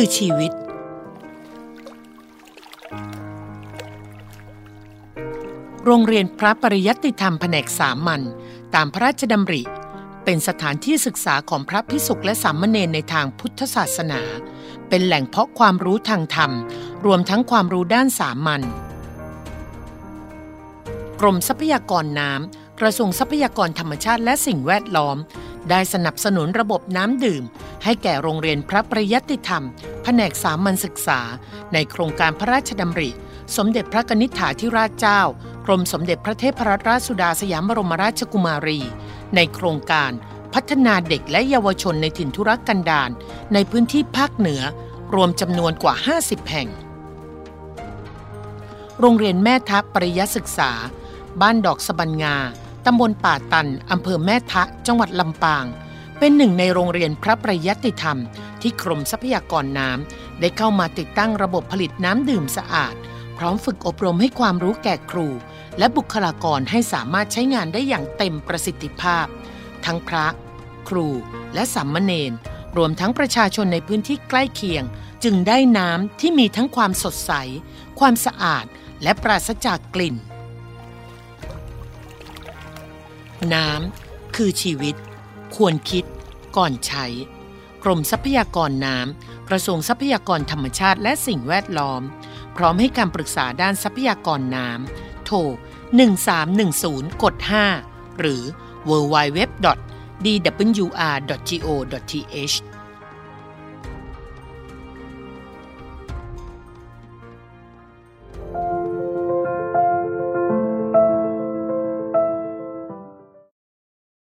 คือชีวิต โรงเรียนพระปริยัติธรรมแผนกสามัญตามพระราชดำริ เป็นสถานที่ศึกษาของพระพิสุกและสามเณรในทางพุทธศาสนา เป็นแหล่งเพาะความรู้ทางธรรม รวมทั้งความรู้ด้านสามัญกรมทรัพยากรน้ำกระทรวงทรัพยากรธรรมชาติและสิ่งแวดล้อม ได้สนับสนุนระบบน้ำดื่ม ให้แก่โรงเรียนพระปริยัติธรรม แผนกสามัญศึกษา ในโครงการพระราชดำริ สมเด็จพระกนิษฐาธิราชเจ้า กรมสมเด็จพระเทพรัตนราชสุดาสยามบรมราชกุมารี ในโครงการพัฒนาเด็กและเยาวชนในถิ่นธุรกันดารในพื้นที่ภาคเหนือ รวมจำนวนกว่า 50 แห่ง โรงเรียนแม่ทัพปริยศึกษา บ้านดอกสะบันงาตำบลป่าตันอำเภอแม่ทะ จังหวัดลำปาง เป็นหนึ่งในโรงเรียนพระประยัติธรรม ที่กรมทรัพยากรน้ำได้เข้ามาติดตั้งระบบผลิตน้ำดื่มสะอาด พร้อมฝึกอบรมให้ความรู้แก่ครู และบุคลากรให้สามารถใช้งานได้อย่างเต็มประสิทธิภาพ ทั้งพระ ครู และสามเณรรวมทั้งประชาชนในพื้นที่ใกล้เคียง จึงได้น้ำที่มีทั้งความสดใส ความสะอาด และปราศจากกลิ่น น้ำคือชีวิต ควรคิด ก่อนใช้ กรมทรัพยากรน้ำกระทรวงทรัพยากรธรรมชาติและสิ่งแวดล้อม พร้อมให้การปรึกษาด้านทรัพยากรน้ำโทร 1310 กด 5 หรือ www.dwr.go.th